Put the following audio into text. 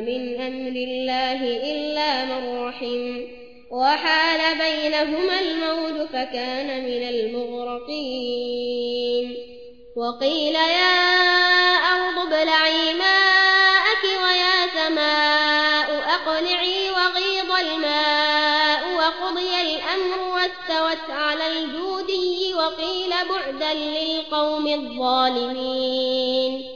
من أمر الله إلا من رحم. وحال بينهما الموت فكان من المغرقين. وقيل يا أرض ابلعي ماءك ويا سماء أقلعي وغيض الماء وقضي الأمر واستوت على الجودي وقيل بعدا للقوم الظالمين.